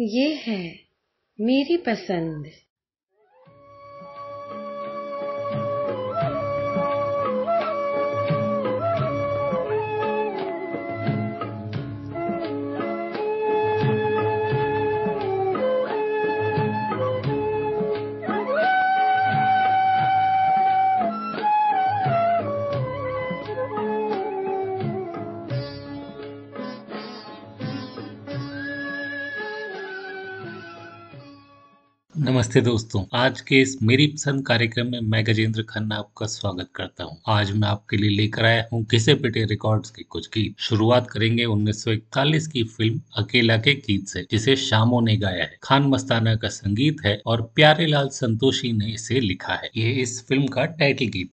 ये है मेरी पसंद। नमस्ते दोस्तों, आज के इस मेरी पसंद कार्यक्रम में मैं गजेंद्र खन्ना आपका स्वागत करता हूँ। आज मैं आपके लिए लेकर आया हूँ घिसे पिटे रिकॉर्ड्स के कुछ गीत। शुरुआत करेंगे 1941 की फ़िल्म अकेला के गीत से, जिसे शामो ने गाया है। खान मस्ताना का संगीत है और प्यारे लाल संतोषी ने इसे लिखा है। ये इस फ़िल्म का टाइटल गीत।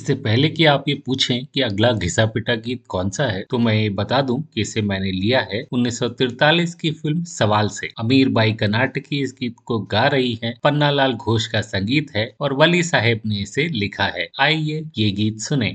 इससे पहले कि आप ये पूछें कि अगला घिसा पिटा गीत कौन सा है तो मैं ये बता दूँ कि इसे मैंने लिया है 1943 की फ़िल्म सवाल से। अमीर बाई कर्नाटकी इस गीत को गा रही है। पन्नालाल घोष का संगीत है और वली साहेब ने इसे लिखा है। आइए ये गीत सुने।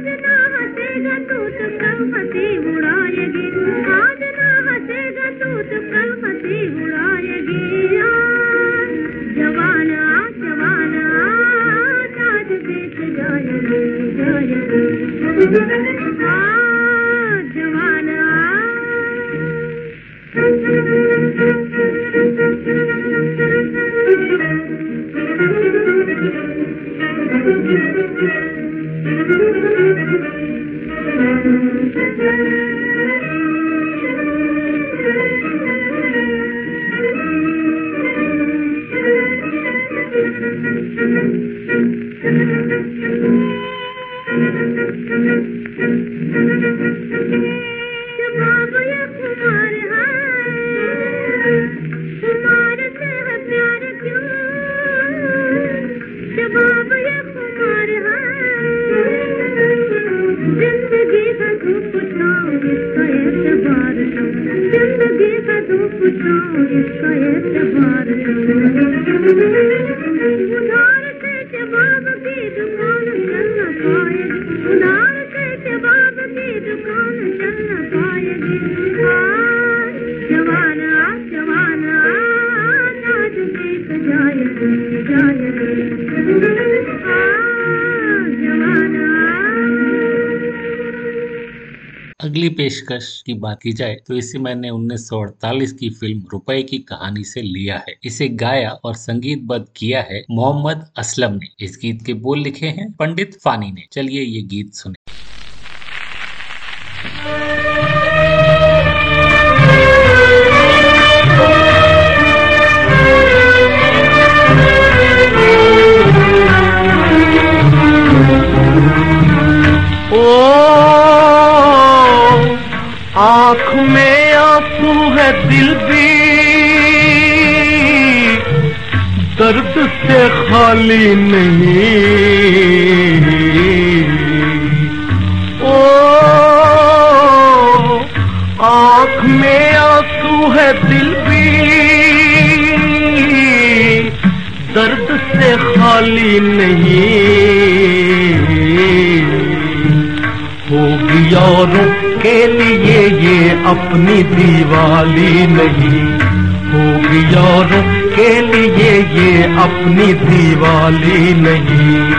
पेशकश की बात की जाए तो इसे मैंने 1948 की फ़िल्म रुपए की कहानी से लिया है। इसे गाया और संगीत बद किया है मोहम्मद असलम ने। इस गीत के बोल लिखे हैं पंडित फानी ने। चलिए ये गीत सुने। आँख में आँसू है दिल भी। दर्द से खाली नहीं। ओ, आँख में आँसू है दिल भी। दर्द से खाली नहीं। के लिए ये अपनी दीवाली नहीं होगी। औरों के लिए ये अपनी दीवाली नहीं।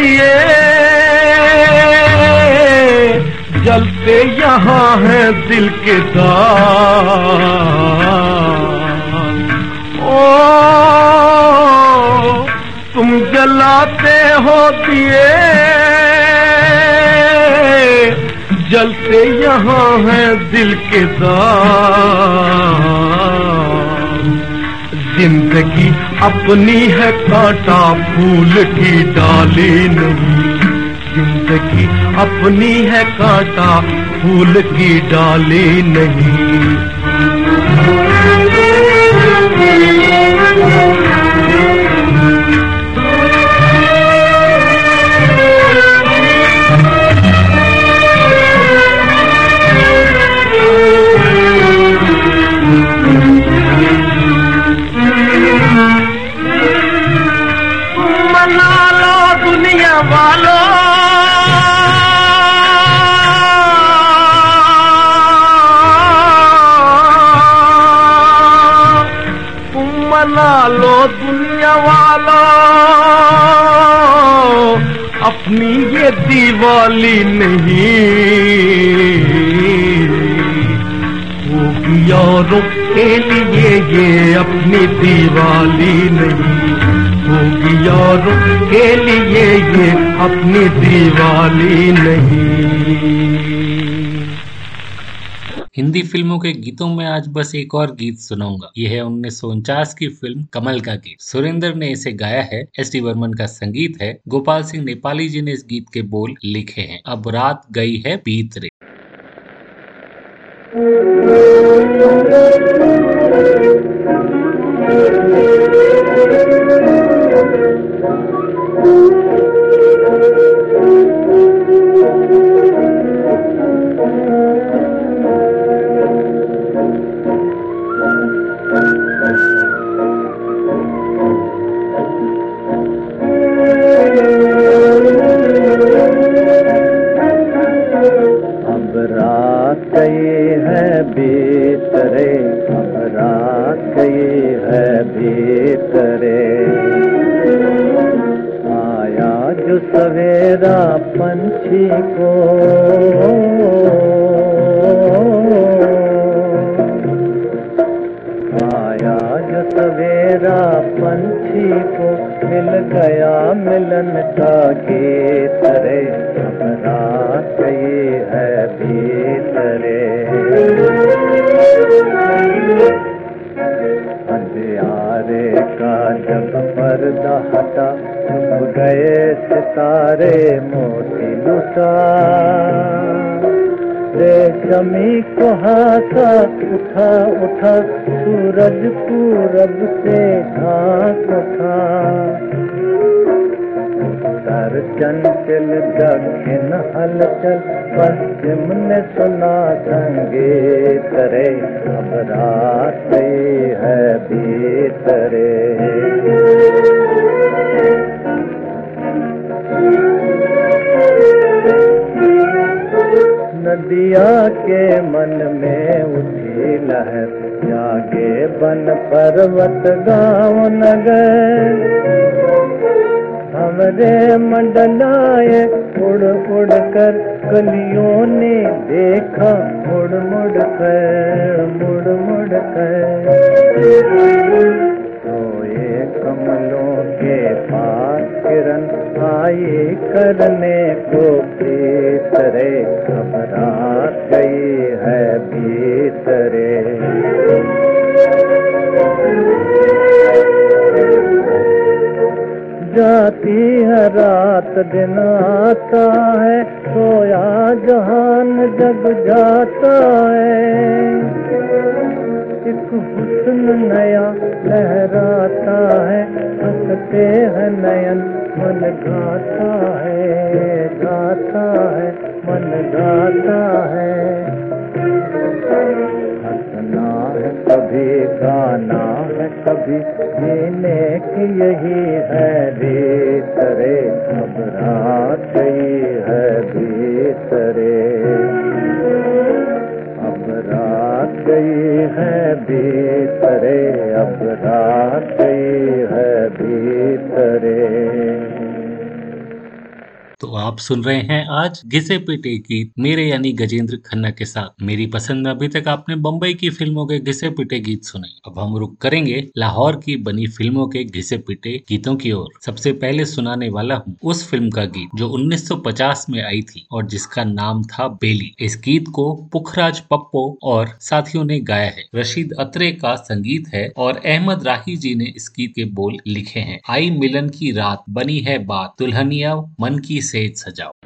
दिए जलते यहाँ है दिल के दाग ओ, तुम जलाते हो दिए। जलते यहाँ है दिल के दाग ज़िंदगी अपनी है कांटा फूल की डाली नहीं ज़िंदगी अपनी है कांटा फूल की डाली नहीं अपनी ये दिवाली नहीं। यारों के लिए ये अपनी दिवाली नहीं। होगी यारों के लिए ये अपनी दिवाली नहीं। हिंदी फ़िल्मों के गीतों में आज बस एक और गीत सुनाऊँगा। ये है उन्नीस सौ उनचास की फ़िल्म कमल का गीत। सुरेंद्र ने इसे गाया है। एस डी वर्मन का संगीत है। गोपाल सिंह नेपाली जी ने इस गीत के बोल लिखे हैं। अब रात गई है बीत रे अब भीतरे अंधियारे का जब पर्दा हटा, छुप गए सितारे, मोती लुटा। रेशमी को हाथा उठा उठा, सूरज पूरब से घास उठा। चंचल दक्षिण हलचल पश्चिम ने सुना संगीत रे अब रात है भीतरे। नदिया के मन में उठी लहर, जागे बन पर्वत गाँव नगर। हमरे मंडलाए उड़ उड़ कर कलियों ने देखा, मुड़ मुड़ कर, मुड़ मुड़ कर। सोए कमलों के पास किरण आई, करने को भीतरे अब रात गई है भीतरे। जाती है रात दिन आता है, सोया जहान जग जाता है। एक हुस्न नया लहराता है, हँसते हैं नयन, मन गाता है गाता है, मन गाता है। कभी जीने की यही है बेतरे रे अब रात गई है भीतरे। अब रात गई है भीतरे, अब रात गई है भीतरे। तो आप सुन रहे हैं आज घिसे पिटे गीत मेरे यानी गजेंद्र खन्ना के साथ। मेरी पसंद में अभी तक आपने बम्बई की फ़िल्मों के घिसे पिटे गीत सुने। अब हम रुक करेंगे लाहौर की बनी फ़िल्मों के घिसे पिटे गीतों की ओर। सबसे पहले सुनाने वाला हूँ उस फ़िल्म का गीत जो 1950 में आई थी और जिसका नाम था बेली। इस गीत को पुखराज पप्पो और साथियों ने गाया है। रशीद अत्रे का संगीत है और अहमद राही जी ने इस गीत के बोल लिखे हैं। आई मिलन की रात बनी है बात, दुल्हनिया मन की सेज सजाओ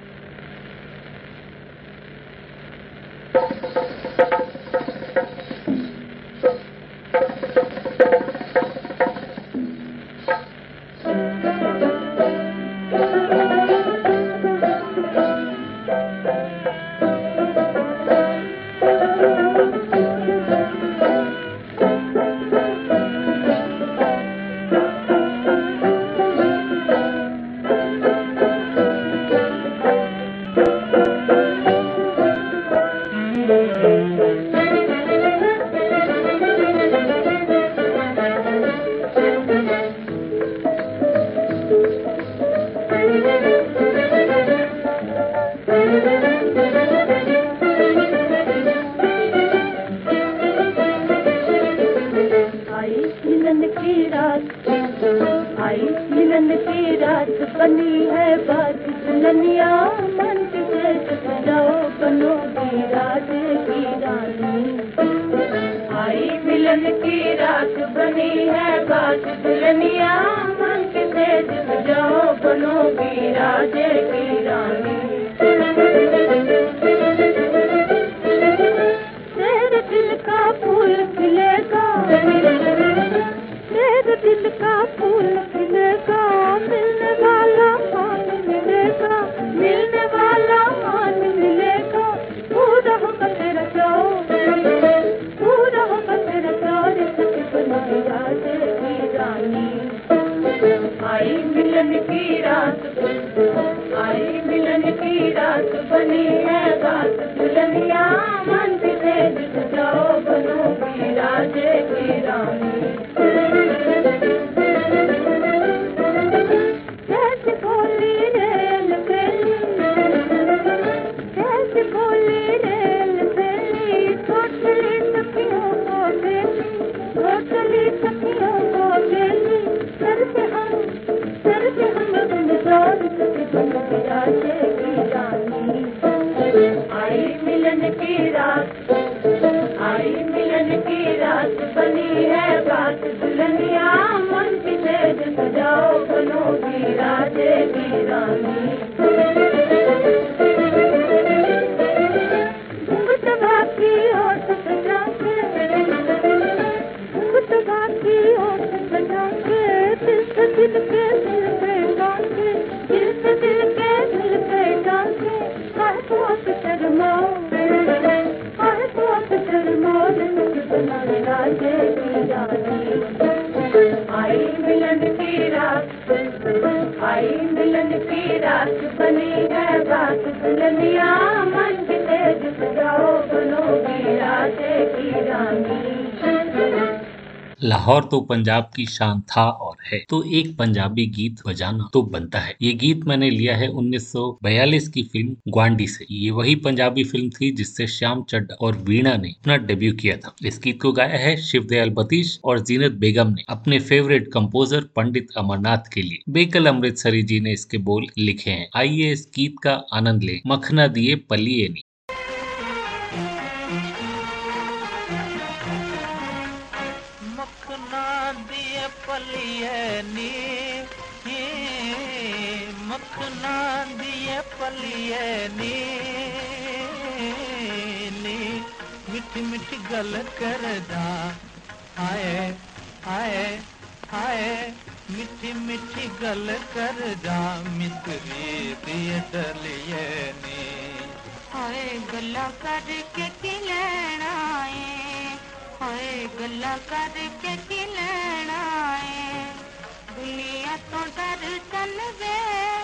दुल्हनिया मन की तेज सजाओ राजे की सजा सजा दिल के दिल पे डांके, दिल के दिल पे डांके। हर को आप शर्माओ हर को राजे मिलन की रात बनी है बात। दुल्हनिया मन की तेज सजाओ बनोगी रात की रानी। लाहौर तो पंजाब की शान था और है। तो एक पंजाबी गीत बजाना तो बनता है। ये गीत मैंने लिया है 1942 की फ़िल्म ग्वांडी से। ये वही पंजाबी फ़िल्म थी जिससे श्याम चड्डा और वीणा ने अपना डेब्यू किया था। इस गीत को गाया है शिवदयाल बतीश और जीनत बेगम ने। अपने फेवरेट कंपोजर पंडित अमरनाथ के लिए। बेकल अमृतसरी जी ने इसके बोल लिखे हैं। आइए इस गीत का आनंद ले। मखना दिए पलिए पलियनी मखना दिए पलियनी मिठ मिठ गल करदा। आए आए आए। मिठी मिठी गल करदा। मिसरी दिए डलियनी हाय गला करके किलण आए हाय गला करके किलण दुनिया तो दर्शन वे।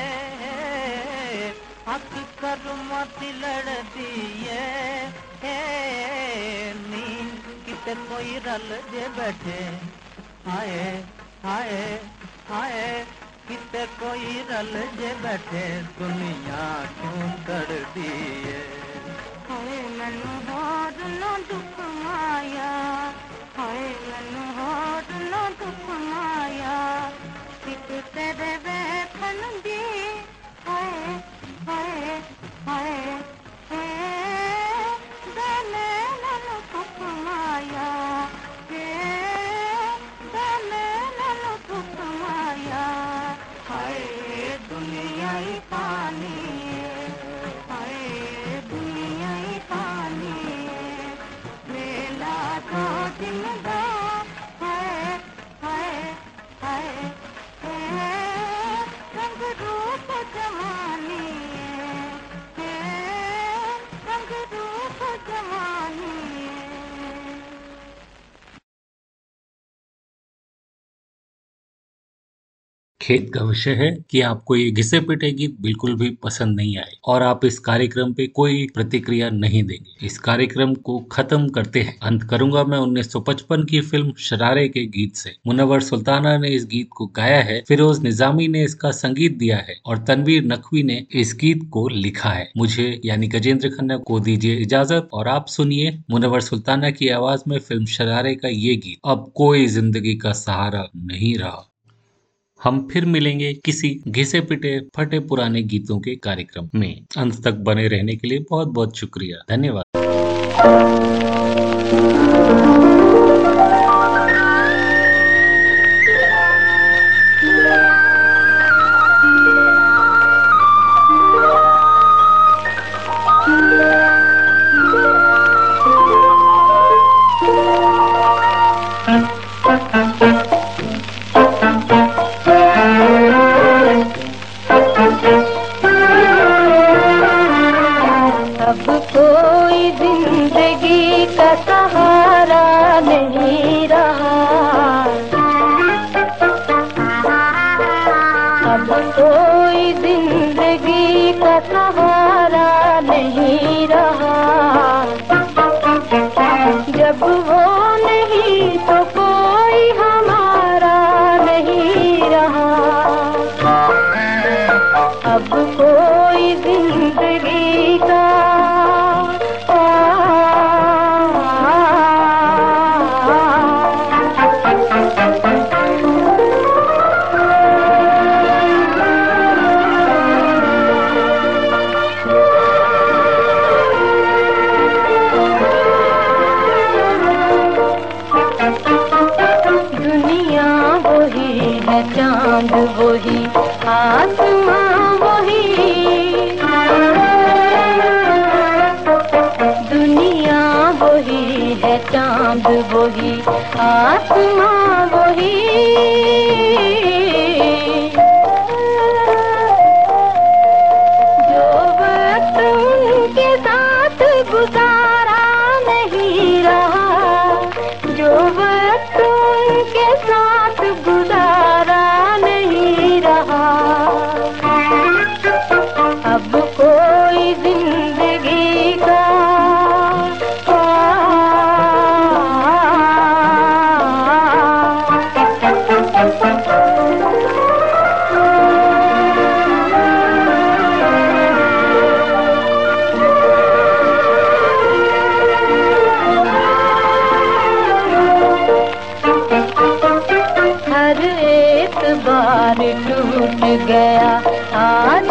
हक कर मत लड़ दिए नींद कोई रल जे बैठे? आए आए आए किते कोई रल जे बैठे? दुनिया क्यों कर दी खेत का विषय है कि आपको ये घिसे पिटे गीत बिल्कुल भी पसंद नहीं आए और आप इस कार्यक्रम पे कोई प्रतिक्रिया नहीं देंगे। इस कार्यक्रम को खत्म करते हैं। अंत करूँगा मैं 1955 की फ़िल्म शरारे के गीत से। मुनवर सुल्ताना ने इस गीत को गाया है। फिरोज निजामी ने इसका संगीत दिया है और तनवीर नकवी ने इस गीत को लिखा है। मुझे यानी गजेंद्र खन्ना को दीजिए इजाज़त और आप सुनिए मुनवर सुल्ताना की आवाज़ में फ़िल्म शरारे का ये गीत। अब कोई ज़िंदगी का सहारा नहीं रहा। हम फिर मिलेंगे किसी घिसे पिटे, फटे पुराने गीतों के कार्यक्रम में। अंत तक बने रहने के लिए बहुत बहुत शुक्रिया। धन्यवाद। टूट गया। आज